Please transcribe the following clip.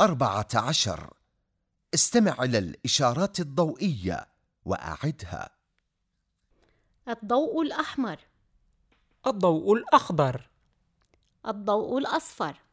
أربعة عشر. استمع إلى الإشارات الضوئية وأعدها. الضوء الأحمر. الضوء الأخضر. الضوء الأصفر.